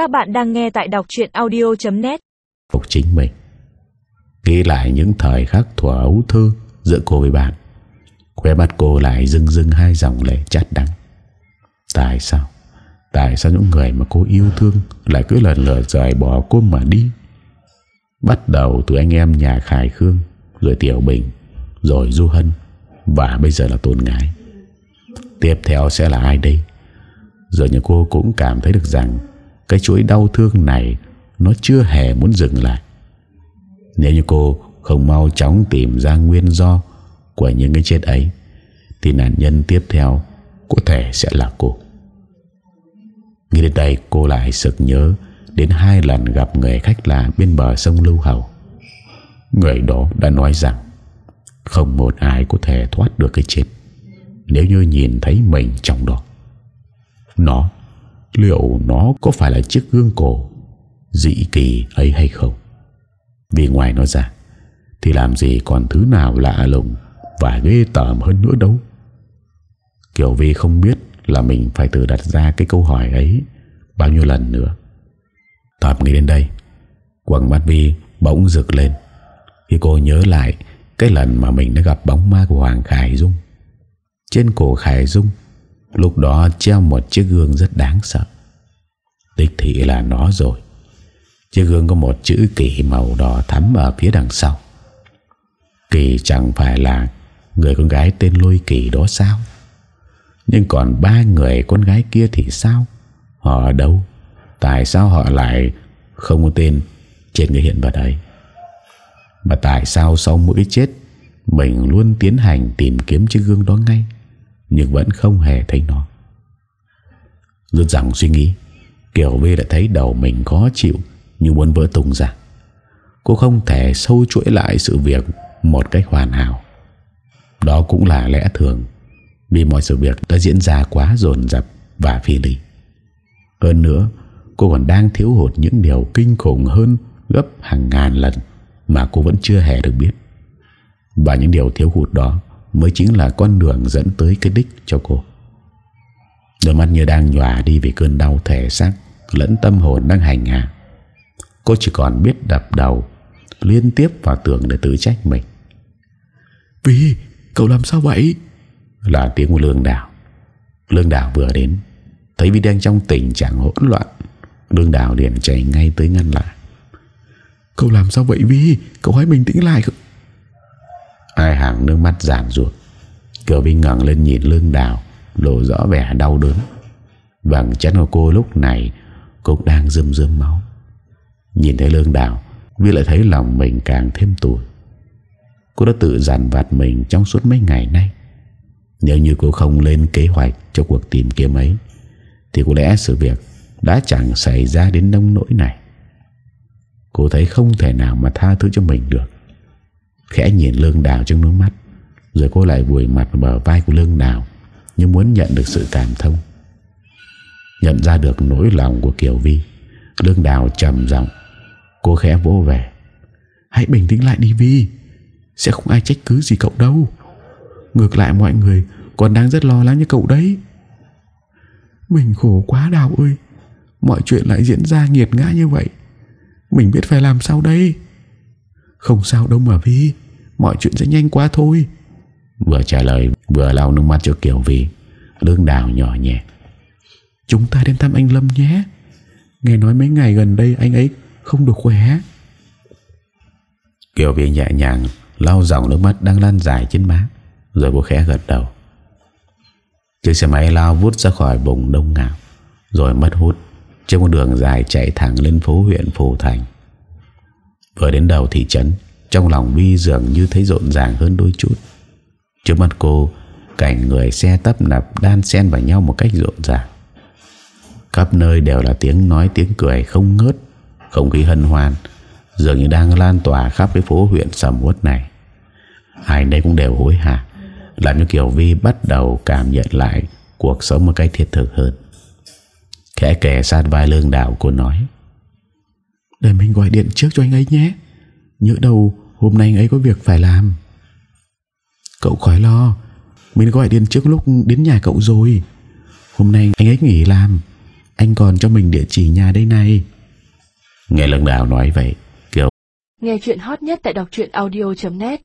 Các bạn đang nghe tại đọc chuyện audio.net Phục chính mình. Ghi lại những thời khắc thỏa ấu thơ Giữa cô với bạn. Khoe mắt cô lại rưng rưng hai dòng lệ chát đắng. Tại sao? Tại sao những người mà cô yêu thương Lại cứ lần lượt rời bỏ cô mà đi? Bắt đầu từ anh em nhà Khải Khương, Rồi Tiểu Bình, Rồi Du Hân, Và bây giờ là Tôn Ngái Tiếp theo sẽ là ai đây? Giờ như cô cũng cảm thấy được rằng cái chuỗi đau thương này Nó chưa hề muốn dừng lại. Nếu như cô không mau chóng tìm ra nguyên do Của những cái chết ấy, Thì nạn nhân tiếp theo Có thể sẽ là cô. Nghĩ đến đây, cô lại sực nhớ Đến hai lần gặp người khách lạ Bên bờ sông Lưu Hầu Người đó đã nói rằng Không một ai có thể thoát được cái chết Nếu như nhìn thấy mình trong đó. Nó Liệu nó có phải là chiếc gương cổ, Dị kỳ ấy hay không? Vì ngoài nó ra, Thì làm gì còn thứ nào lạ lùng Và ghê tởm hơn nữa đâu? Kiều Vi không biết Là mình phải tự đặt ra cái câu hỏi ấy Bao nhiêu lần nữa. Tập nghĩ đến đây Quần mắt Vi bỗng rực lên, Khi cô nhớ lại Cái lần mà mình đã gặp bóng ma của Hoàng Khải Dung. Trên cổ Khải Dung Lúc đó treo một chiếc gương rất đáng sợ. Đích thị là nó rồi. Chiếc gương có một chữ kỳ màu đỏ thắm ở phía đằng sau. Kỳ chẳng phải là Người con gái tên Lôi Kỳ đó sao? Nhưng còn ba người con gái kia thì sao? Họ ở đâu? Tại sao họ lại không có tên Trên người hiện vật ấy? Mà tại sao sau mỗi chết, Mình luôn tiến hành tìm kiếm chiếc gương đó ngay? Nhưng vẫn không hề thấy nó. Rút dòng suy nghĩ, Kiều V đã thấy đầu mình khó chịu Như muốn vỡ tung ra. Cô không thể sâu chuỗi lại sự việc Một cách hoàn hảo. Đó cũng là lẽ thường, Vì mọi sự việc đã diễn ra quá dồn dập Và phi lý. Hơn nữa, Cô còn đang thiếu hụt những điều kinh khủng hơn Gấp hàng ngàn lần Mà cô vẫn chưa hề được biết. Và những điều thiếu hụt đó Mới chính là con đường dẫn tới cái đích cho cô. Đôi mắt như đang nhòa đi Vì cơn đau thể xác Lẫn tâm hồn đang hành hạ. Cô chỉ còn biết đập đầu Liên tiếp vào tường để tự trách mình. Vì cậu làm sao vậy? Là tiếng của Lương Đào. Lương Đào vừa đến Thấy Vi đang trong tình trạng hỗn loạn. Lương Đào liền chạy ngay tới ngăn lại. Cậu làm sao vậy Vi? Cậu hãy bình tĩnh lại hai hàng nước mắt giản ruột Kiều Vinh ngẩng lên nhìn Lương Đào, Lộ rõ vẻ đau đớn. Vàng chân của cô lúc này Cũng đang rơm rơm máu. Nhìn thấy Lương Đào, Vi lại thấy lòng mình càng thêm tủi Cô đã tự dằn vặt mình Trong suốt mấy ngày nay. Nếu như cô không lên kế hoạch Cho cuộc tìm kiếm ấy, Thì có lẽ sự việc đã chẳng xảy ra đến nông nỗi này. Cô thấy không thể nào mà tha thứ cho mình được. Khẽ nhìn lương đào trong nước mắt, Rồi cô lại vùi mặt vào bờ vai của lương đào, Như muốn nhận được sự cảm thông. Nhận ra được nỗi lòng của Kiều Vi, Lương đào trầm giọng, Cô khẽ vỗ về. Hãy bình tĩnh lại đi Vi, Sẽ không ai trách cứ gì cậu đâu. Ngược lại mọi người Còn đang rất lo lắng như cậu đấy. Mình khổ quá Đào ơi, Mọi chuyện lại diễn ra nghiệt ngã như vậy. Mình biết phải làm sao đây? Không sao đâu mà Vi Mọi chuyện sẽ nhanh quá thôi. Vừa trả lời vừa lau nước mắt cho Kiều Vi. Lương đào nhỏ nhẹ. Chúng ta đến thăm anh Lâm nhé. Nghe nói mấy ngày gần đây anh ấy không được khỏe. Kiều Vi nhẹ nhàng lau dòng nước mắt đang lan dài trên má Rồi cô khẽ gật đầu. Chiếc xe máy lao vút ra khỏi vùng đông ngạo Rồi mất hút trên con đường dài chạy thẳng lên phố huyện Phù Thành Vừa đến đầu thị trấn, Trong lòng Vi dường như thấy rộn ràng hơn đôi chút. Trước mắt cô, Cảnh người xe tấp nập đan xen vào nhau một cách rộn ràng. Khắp nơi đều là tiếng nói, tiếng cười không ngớt, Không khí hân hoan, Dường như đang lan tỏa khắp cái phố huyện sầm uất này. Ai đây cũng đều hối hả, Làm cho Kiều Vi bắt đầu cảm nhận lại Cuộc sống một cách thiệt thực hơn. Khẽ kẻ sát vai lương đảo cô nói để mình gọi điện trước cho anh ấy nhé. Nhớ đâu, hôm nay anh ấy có việc phải làm. Cậu khỏi lo, Mình gọi điện trước lúc đến nhà cậu rồi. Hôm nay anh ấy nghỉ làm, Anh còn cho mình địa chỉ nhà đây này. Nghe lần đào nói vậy Kiều Nghe chuyện hot nhất tại đọc truyện audio.net